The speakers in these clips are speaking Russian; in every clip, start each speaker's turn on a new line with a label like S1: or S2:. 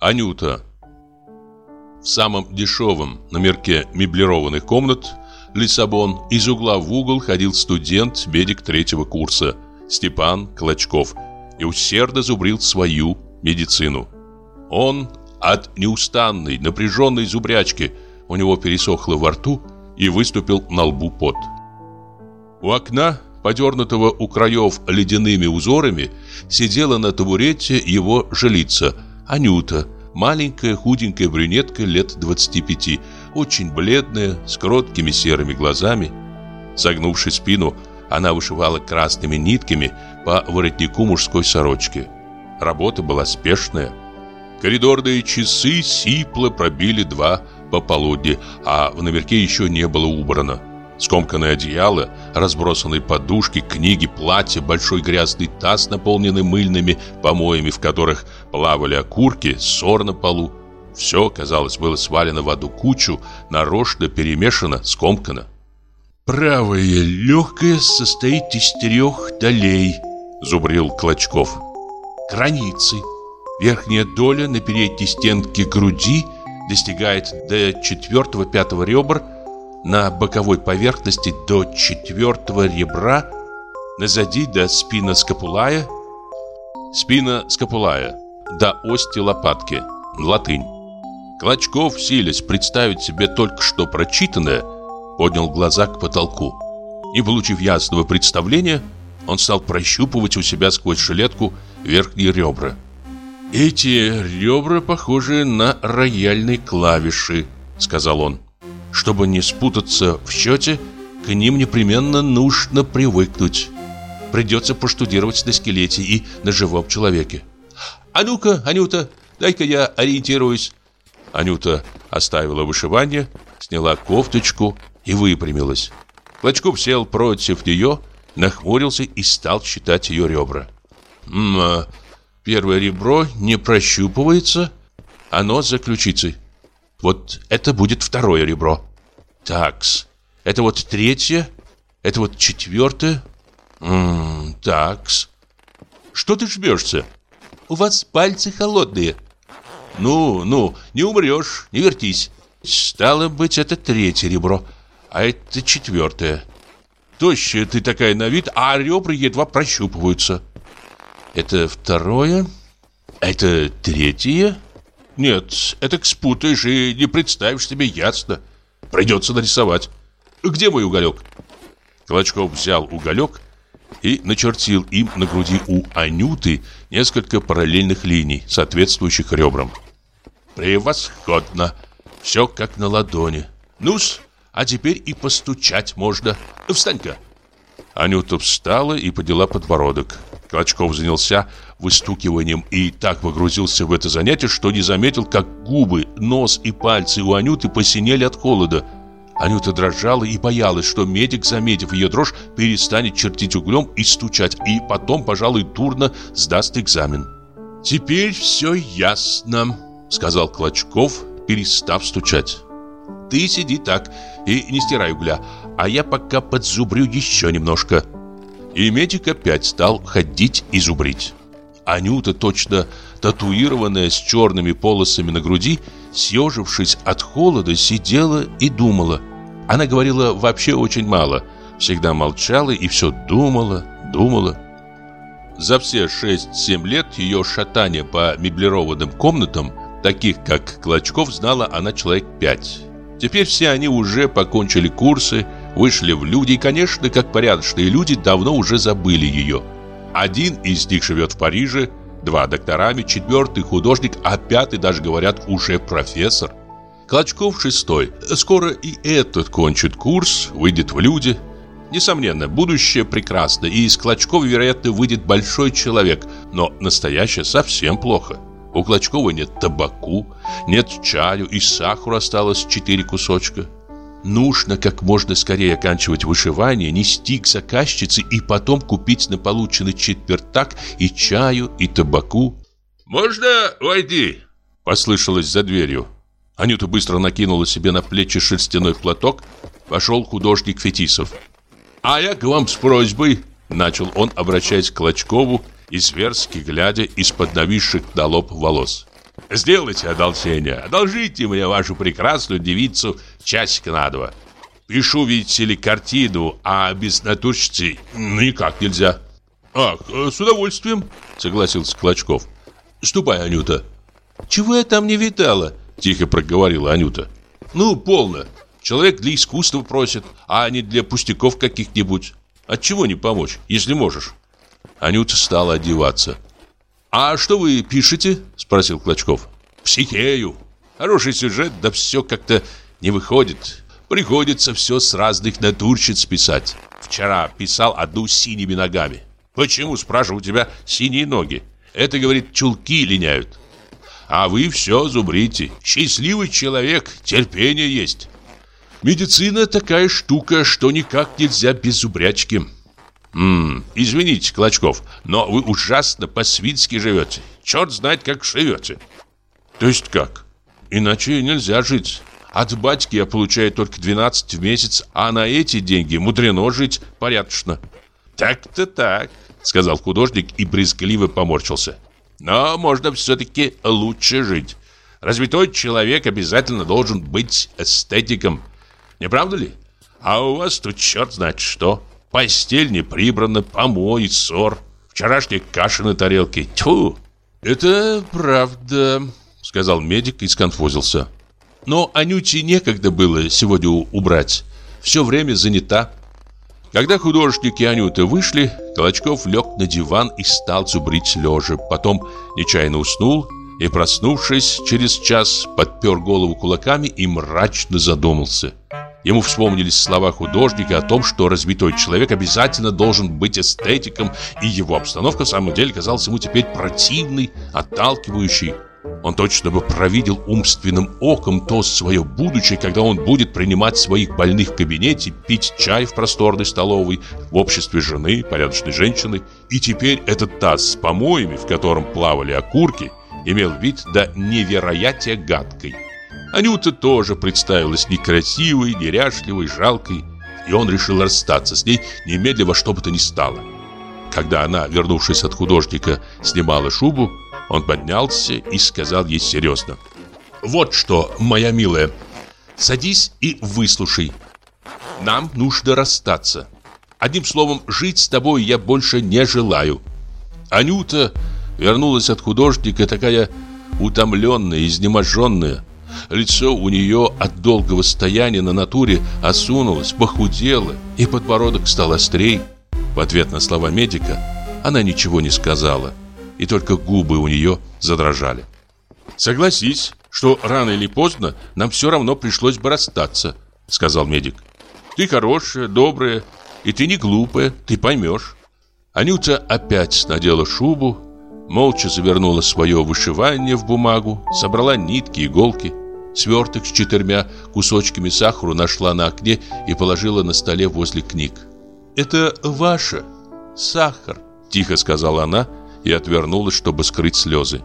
S1: Анюта. В самом дешевом номерке меблированных комнат Лиссабон из угла в угол ходил студент-медик третьего курса Степан Клочков и усердно зубрил свою медицину. Он от неустанной, напряженной зубрячки у него пересохло во рту и выступил на лбу пот. У окна, подернутого у краев ледяными узорами, сидела на табурете его жилица, Анюта, маленькая худенькая брюнетка лет 25, очень бледная, с кроткими серыми глазами. Согнувши спину, она вышивала красными нитками по воротнику мужской сорочки. Работа была спешная. Коридорные часы сипло пробили два пополудни, а в номерке еще не было убрано. Скомканное одеяло, разбросанные подушки, книги, платья, большой грязный таз, наполненный мыльными помоями, в которых плавали окурки, ссор на полу. Все, казалось, было свалено в одну кучу, нарочно перемешано, скомкано.
S2: «Правое легкое состоит из трех долей», — зубрил Клочков. «Границы. Верхняя доля на передней стенке груди достигает до четвертого-пятого ребр, на боковой поверхности до четвертого ребра, назади до спина скапулая,
S1: спина скапулая, до ости лопатки, латынь. Клочков, силясь представить себе только что прочитанное, поднял глаза к потолку. Не получив ясного представления, он стал прощупывать у себя сквозь жилетку верхние ребра.
S2: «Эти ребра похожи на рояльные клавиши», — сказал он. «Чтобы не спутаться в счете, к ним непременно нужно привыкнуть. Придется поштудировать на скелете и на живом человеке».
S1: «А ну-ка, Анюта, дай-ка я ориентируюсь». Анюта оставила вышивание, сняла кофточку и выпрямилась. Клочков сел против нее, нахмурился и стал считать ее ребра.
S2: «М -м, Первое ребро не прощупывается, оно за ключицей. Вот это будет второе ребро. Такс. Это вот третье, это вот четвертое. М такс. Что ты жмешься?
S1: У вас пальцы холодные.
S2: Ну, ну, не умрешь, не вертись. Стало быть, это третье ребро, а это четвертое. Тощая ты такая на вид, а ребра едва прощупываются. Это второе. Это третье. Нет, это спутаешь и не представишь себе ясно. Придется нарисовать. Где мой уголек? Клочков взял уголек и начертил им на груди у Анюты несколько параллельных линий, соответствующих ребрам. Превосходно. Все как на ладони. Ну-с, а теперь и постучать можно. Встань-ка. Анюта встала и подняла подбородок. Клочков занялся выстукиванием и так погрузился в это занятие, что не заметил, как губы, нос и пальцы у Анюты посинели от холода. Анюта дрожала и боялась, что медик, заметив ее дрожь, перестанет чертить углем и стучать, и потом, пожалуй, турно сдаст экзамен. «Теперь все ясно», — сказал Клочков, перестав стучать. «Ты сиди так и не стирай угля, а я пока подзубрю еще немножко». И медик опять стал ходить и зубрить. Анюта, точно татуированная с черными полосами на груди, съежившись от холода, сидела и думала. Она говорила вообще очень мало, всегда молчала и все думала, думала. За все 6-7 лет ее шатания по меблированным комнатам, таких как Клочков, знала она человек пять. Теперь все они уже покончили курсы, вышли в люди и, конечно, как порядочные люди, давно уже забыли ее. Один из них живет в Париже, два докторами, четвертый художник, а пятый, даже говорят, уже профессор. Клочков шестой. Скоро и этот кончит курс, выйдет в люди. Несомненно, будущее прекрасно, и из Клочкова, вероятно, выйдет большой человек, но настоящее совсем плохо. У Клочкова нет табаку, нет чаю, и сахара осталось четыре кусочка. Нужно как можно скорее оканчивать вышивание, нести к заказчице и потом купить на полученный четвертак и чаю, и табаку.
S1: «Можно войти?» – послышалось за дверью.
S2: Анюта быстро накинула себе на плечи шерстяной платок. Вошел художник Фетисов.
S1: «А я к вам с просьбой», –
S2: начал он, обращаясь к Клочкову и зверски глядя из-под нависших на лоб волос.
S1: Сделайте одолжение, одолжите мне вашу прекрасную девицу часик на два. Пишу, видите ли, картину, а без натурщицы никак нельзя. Ах, с удовольствием, согласился Клочков. Ступай, Анюта. Чего я там не видала? Тихо проговорила Анюта. Ну, полно. Человек для искусства просит, а не для пустяков каких-нибудь. Отчего не помочь, если можешь? Анюта стала одеваться. «А что вы пишете?» – спросил Клочков. «Психею. Хороший сюжет, да все как-то не выходит. Приходится все с разных натурщиц писать. Вчера писал одну с синими ногами. Почему, спрашиваю, у тебя синие ноги? Это, говорит, чулки линяют. А вы все зубрите. Счастливый человек, терпение есть. Медицина такая штука, что никак нельзя без зубрячки. М извините, Клочков, но вы ужасно по-свински живете. Черт знает, как живете. То есть как? Иначе нельзя жить. От батьки я получаю только 12 в месяц, а на эти деньги мудрено жить порядочно. Так-то так, сказал художник и брезгливо поморщился. Но можно все-таки лучше жить. Развитой человек обязательно должен быть эстетиком. Не правда ли? А у вас тут черт знает что. Постель не прибрана, помой, ссор. Вчерашняя каша на тарелке. Тьфу! Это правда, сказал медик и сконфузился. Но Анюте некогда было сегодня убрать. Все время занята. Когда художники Анюты вышли, Колочков лег на диван и стал зубрить лежа. Потом нечаянно уснул и, проснувшись через час, подпер голову кулаками и мрачно задумался. Ему вспомнились слова художника о том, что разбитой человек обязательно должен быть эстетиком, и его обстановка в самом деле казалась ему теперь противной, отталкивающей. Он точно бы провидел умственным оком то свое будущее, когда он будет принимать своих больных в кабинете, пить чай в просторной столовой, в обществе жены, порядочной женщины. И теперь этот таз с помоями, в котором плавали окурки, имел вид до невероятия гадкой. Анюта тоже представилась некрасивой, неряшливой, жалкой, и он решил расстаться с ней немедленно что бы то ни стало. Когда она, вернувшись от художника, снимала шубу, он поднялся и сказал ей серьезно. «Вот что, моя милая, садись и выслушай. Нам нужно расстаться. Одним словом, жить с тобой я больше не желаю». Анюта вернулась от художника такая утомленная, изнеможенная, Лицо у нее от долгого стояния на натуре осунулось, похудело, и подбородок стал острей. В ответ на слова медика она ничего не сказала, и только губы у нее задрожали. «Согласись, что рано или поздно нам все равно пришлось бы расстаться», — сказал медик. «Ты хорошая, добрая, и ты не глупая, ты поймешь». Анюта опять надела шубу, молча завернула свое вышивание в бумагу, собрала нитки, иголки. Сверток с четырьмя кусочками сахара нашла на окне и положила на столе возле книг. «Это ваше, сахар», – тихо сказала она и отвернулась, чтобы скрыть слезы.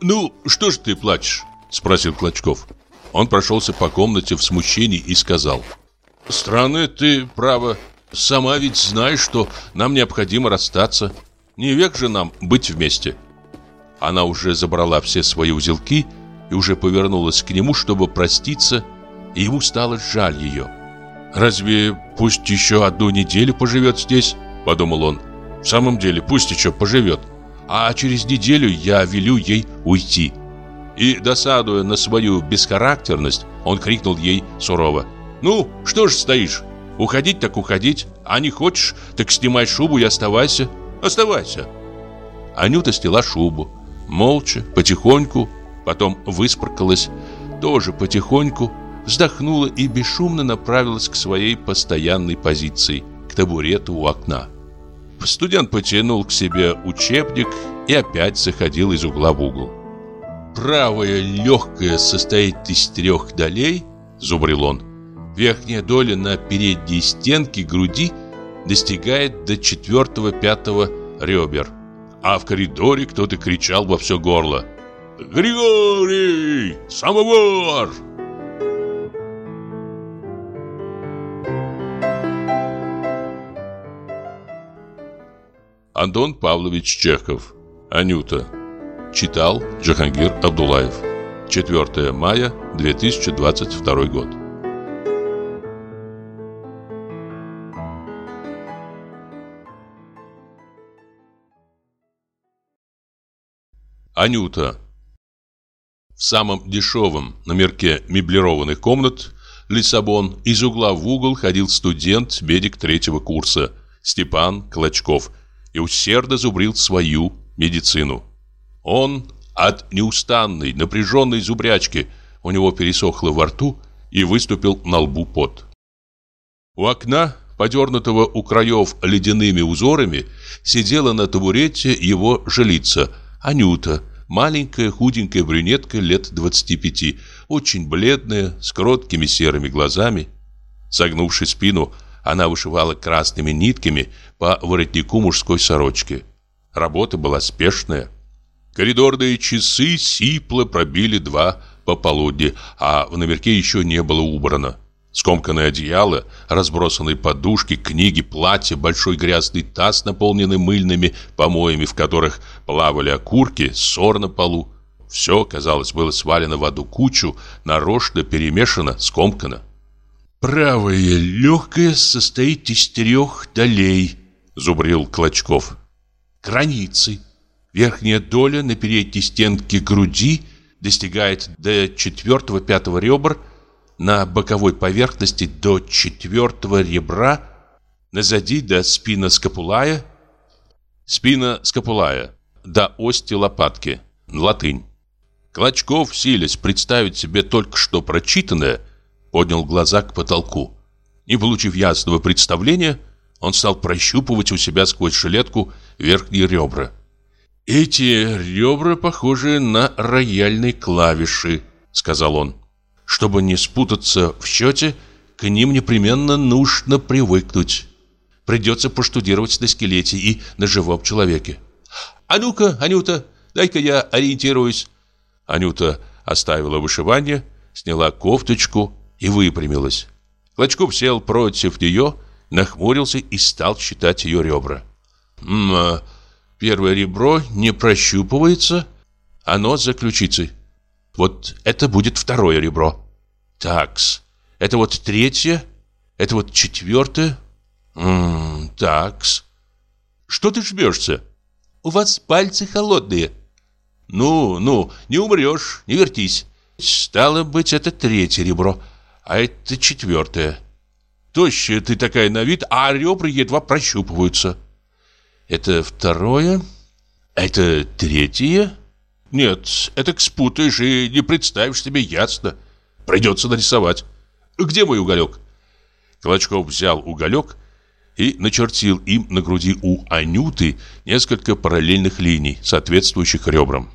S1: «Ну, что ж ты плачешь?» – спросил Клочков. Он прошелся по комнате в смущении и сказал. «Странно ты, право. Сама ведь знаешь, что нам необходимо расстаться. Не век же нам быть вместе». Она уже забрала все свои узелки и и уже повернулась к нему, чтобы проститься, и ему стало жаль ее. «Разве пусть еще одну неделю поживет здесь?» – подумал он. «В самом деле, пусть еще поживет, а через неделю я велю ей уйти». И, досадуя на свою бесхарактерность, он крикнул ей сурово. «Ну, что ж стоишь? Уходить так уходить, а не хочешь, так снимай шубу и оставайся. Оставайся». Анюта сняла шубу, молча, потихоньку, Потом выспаркалась, тоже потихоньку, вздохнула и бесшумно направилась к своей постоянной позиции, к табурету у окна. Студент потянул к себе учебник и опять заходил из угла в угол. «Правая легкая состоит из трех долей», — зубрил он. «Верхняя доля на передней стенке груди достигает до четвертого-пятого ребер». А в коридоре кто-то кричал во все горло. Григорий! Самовар!» Антон Павлович Чехов Анюта Читал Джахангир Абдулаев. 4 мая 2022 год. Анюта. В самом дешевом номерке меблированных комнат Лиссабон из угла в угол ходил студент-медик третьего курса Степан Клочков и усердно зубрил свою медицину. Он от неустанной, напряженной зубрячки у него пересохло во рту и выступил на лбу пот. У окна, подернутого у краев ледяными узорами, сидела на табурете его жилица, Анюта, маленькая худенькая брюнетка лет 25, очень бледная, с кроткими серыми глазами. Согнувши спину, она вышивала красными нитками по воротнику мужской сорочки. Работа была спешная. Коридорные часы сипло пробили два пополудни, а в номерке еще не было убрано. Скомканное одеяло, разбросанные подушки, книги, платья, большой грязный таз, наполненный мыльными помоями, в которых плавали окурки, ссор на полу. Все, казалось, было свалено в одну кучу, нарочно перемешано, скомкано.
S2: «Правое легкое состоит из трех долей», — зубрил Клочков. «Границы. Верхняя доля на передней стенке груди достигает до четвертого-пятого ребр, на боковой поверхности до четвертого ребра, назади до спина скапулая, спина скапулая, до ости лопатки, латынь. Клочков, силясь представить себе только что прочитанное, поднял глаза к потолку. Не получив ясного представления, он стал прощупывать у себя сквозь жилетку верхние ребра. «Эти ребра похожи на рояльные клавиши», — сказал он. Чтобы не спутаться в счете, к ним непременно нужно привыкнуть. Придется поштудировать на скелете и на живом человеке. «А ну-ка, Анюта, дай-ка я ориентируюсь». Анюта оставила вышивание, сняла кофточку и выпрямилась. Клочков сел против нее, нахмурился и стал считать ее ребра. «М -м, первое ребро не прощупывается, оно за ключицей. Вот это будет второе ребро. Такс. Это вот третье. Это вот четвертое. Ммм, такс. Что ты жмешься? У вас пальцы холодные. Ну, ну, не умрешь, не вертись. Стало быть, это третье ребро, а это четвертое. Тощая ты такая на вид, а ребра едва прощупываются. Это второе, это третье. Нет, это спутаешь и не представишь себе ясно. Придется нарисовать. Где мой уголек? Клочков взял уголек и начертил им на груди у Анюты несколько параллельных линий, соответствующих ребрам.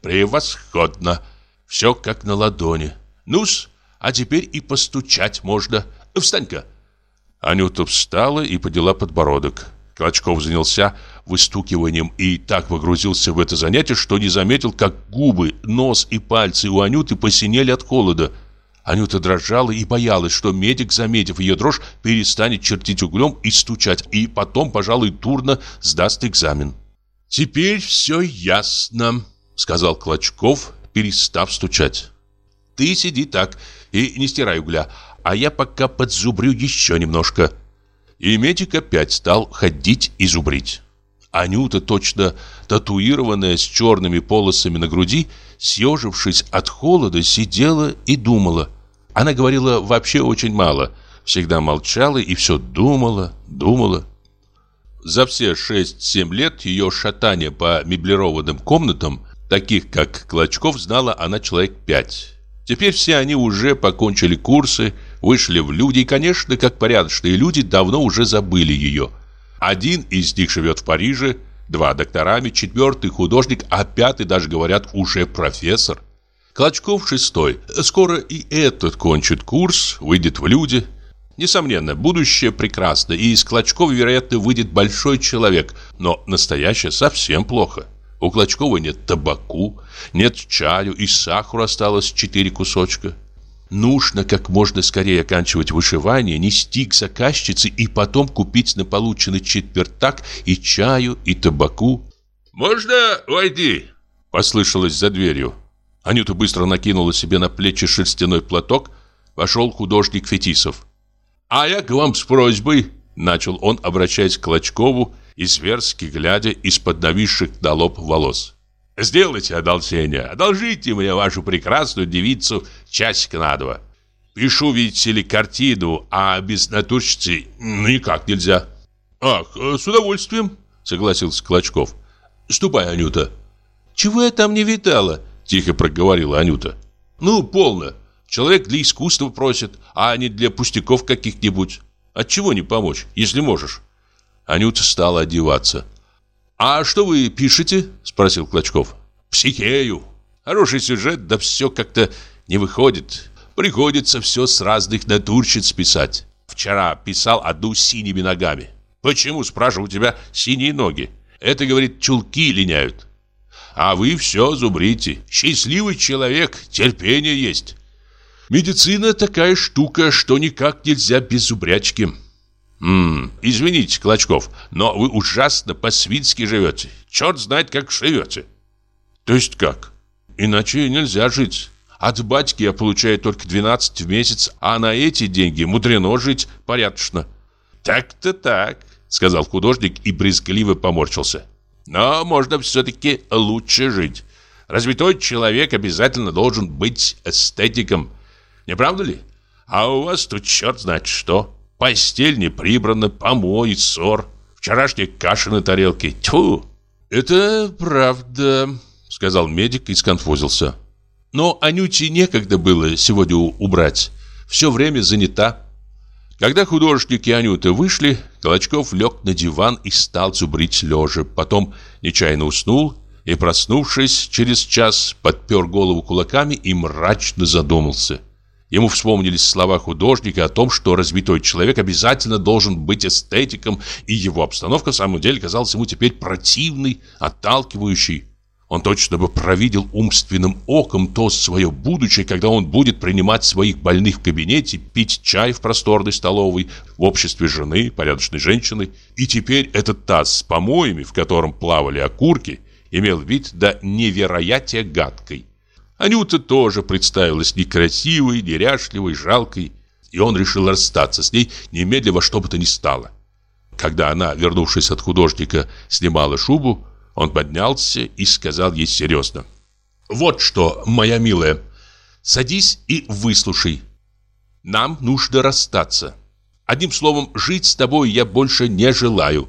S2: Превосходно! Все как на ладони. Ну-с, а теперь и постучать можно. Встань-ка. Анюта встала и подела подбородок. Клочков занялся выстукиванием и так погрузился в это занятие, что не заметил, как губы, нос и пальцы у Анюты посинели от холода. Анюта дрожала и боялась, что медик, заметив ее дрожь, перестанет чертить углем и стучать, и потом, пожалуй, дурно сдаст экзамен. «Теперь все ясно», — сказал Клочков, перестав стучать. «Ты сиди так и не стирай угля, а я пока подзубрю еще немножко». И медик опять стал ходить и зубрить. Анюта, точно татуированная с черными полосами на груди, съежившись от холода, сидела и думала. Она говорила вообще очень мало, всегда молчала и все думала, думала. За все 6-7 лет ее шатания по меблированным комнатам, таких как Клочков, знала она человек пять. Теперь все они уже покончили курсы, вышли в люди и, конечно, как порядочные люди, давно уже забыли ее. Один из них живет в Париже, два докторами, четвертый художник, а пятый, даже говорят, уже профессор. Клочков шестой. Скоро и этот кончит курс, выйдет в люди. Несомненно, будущее прекрасно, и из Клочкова, вероятно, выйдет большой человек, но настоящее совсем плохо. У Клочкова нет табаку, нет чаю, и сахара осталось четыре кусочка. Нужно как можно скорее оканчивать вышивание, нести к заказчице и потом купить на полученный четвертак и чаю, и табаку.
S1: «Можно войти?» Послышалось за дверью. Анюта быстро накинула себе на плечи шерстяной платок. Вошел художник Фетисов. «А я к вам с просьбой», — начал он, обращаясь к Клочкову и зверски глядя из-под нависших на лоб волос. «Сделайте одолжение, одолжите мне вашу прекрасную девицу часик на два. Пишу, видите ли, картину, а без натурщицы никак нельзя». «Ах, с удовольствием», — согласился Клочков. «Ступай, Анюта». «Чего я там не видала?» – тихо проговорила Анюта. «Ну, полно. Человек для искусства просит, а не для пустяков каких-нибудь. Отчего не помочь, если можешь?» Анюта стала одеваться. «А что вы пишете?» – спросил Клочков. «Психею. Хороший сюжет, да все как-то не выходит. Приходится все с разных натурщиц писать. Вчера писал одну синими ногами. Почему, спрашиваю, у тебя синие ноги? Это, говорит, чулки линяют. А вы все зубрите. Счастливый человек, терпение есть. Медицина такая штука, что никак нельзя без зубрячки. М извините, Клочков, но вы ужасно по-свински живете. Черт знает, как живете. То есть как? Иначе нельзя жить. От батьки я получаю только 12 в месяц, а на эти деньги мудрено жить порядочно. Так-то так, сказал художник и брезгливо поморщился. Но можно все-таки лучше жить. Развитой человек обязательно должен быть эстетиком. Не правда ли? А у вас тут черт знает что. Постель не прибрана, помой, ссор. Вчерашняя каша на тарелке. Тьфу! Это правда, сказал медик и сконфузился. Но Анюте некогда было сегодня убрать. Все время занята. Когда художники Анюты вышли, Колочков лег на диван и стал зубрить лежа. Потом нечаянно уснул и, проснувшись через час, подпер голову кулаками и мрачно задумался. Ему вспомнились слова художника о том, что разбитой человек обязательно должен быть эстетиком, и его обстановка в самом деле казалась ему теперь противной, отталкивающей. Он точно бы провидел умственным оком то свое будущее, когда он будет принимать своих больных в кабинете, пить чай в просторной столовой, в обществе жены, порядочной женщины. И теперь этот таз с помоями, в котором плавали окурки, имел вид до невероятия гадкой. Анюта тоже представилась некрасивой, неряшливой, жалкой, и он решил расстаться с ней немедленно во что бы то ни стало. Когда она, вернувшись от художника, снимала шубу, он поднялся и сказал ей серьезно. «Вот что, моя милая, садись и выслушай. Нам нужно расстаться. Одним словом, жить с тобой я больше не желаю».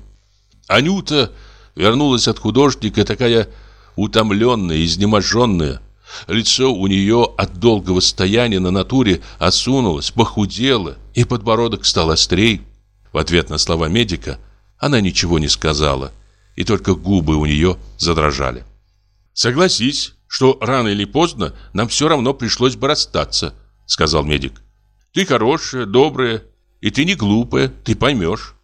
S1: Анюта вернулась от художника такая утомленная, изнеможенная. Лицо у нее от долгого стояния на натуре осунулось, похудело, и подбородок стал острей. В ответ на слова медика она ничего не сказала – и только губы у нее задрожали. «Согласись, что рано или поздно нам все равно пришлось бы расстаться», — сказал медик. «Ты хорошая, добрая, и ты не глупая, ты поймешь».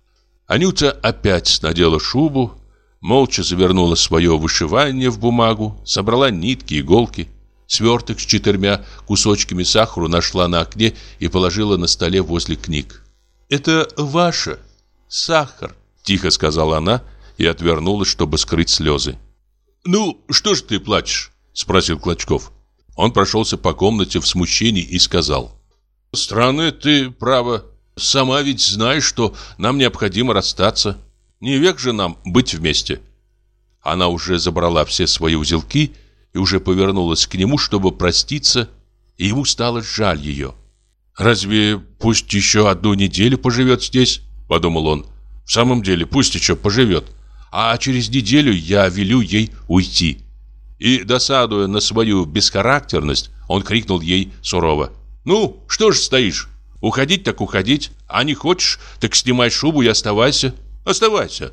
S1: Анюта опять надела шубу, молча завернула свое вышивание в бумагу, собрала нитки, иголки, сверток с четырьмя кусочками сахара нашла на окне и положила на столе возле книг. «Это ваше, сахар», — тихо сказала она, — и отвернулась, чтобы скрыть слезы. «Ну, что ж ты плачешь?» – спросил Клочков. Он прошелся по комнате в смущении и сказал. «Странно ты, право. Сама ведь знаешь, что нам необходимо расстаться. Не век же нам быть вместе». Она уже забрала все свои узелки и уже повернулась к нему, чтобы проститься, и ему стало жаль ее. «Разве пусть еще одну неделю поживет здесь?» – подумал он. «В самом деле, пусть еще поживет а через неделю я велю ей уйти». И, досадуя на свою бесхарактерность, он крикнул ей сурово. «Ну, что ж стоишь? Уходить так уходить, а не хочешь, так снимай шубу и оставайся. Оставайся».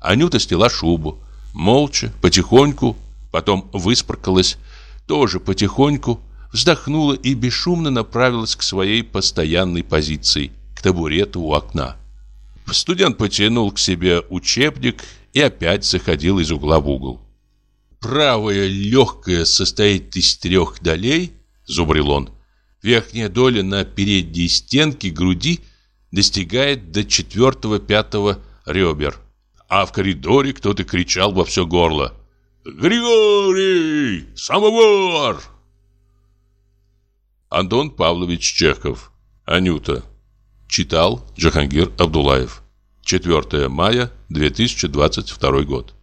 S1: Анюта сняла шубу, молча, потихоньку, потом выспаркалась, тоже потихоньку, вздохнула и бесшумно направилась к своей постоянной позиции, к табурету у окна. Студент потянул к себе учебник и опять заходил из угла в угол. «Правая легкая состоит из трех долей», — зубрил он. «Верхняя доля на передней стенке груди достигает до четвертого-пятого ребер. А в коридоре кто-то кричал во все горло. Григорий! Самовар! Антон Павлович Чехов. Анюта. Читал Джахангир Абдулаев. 4 мая 2022 год.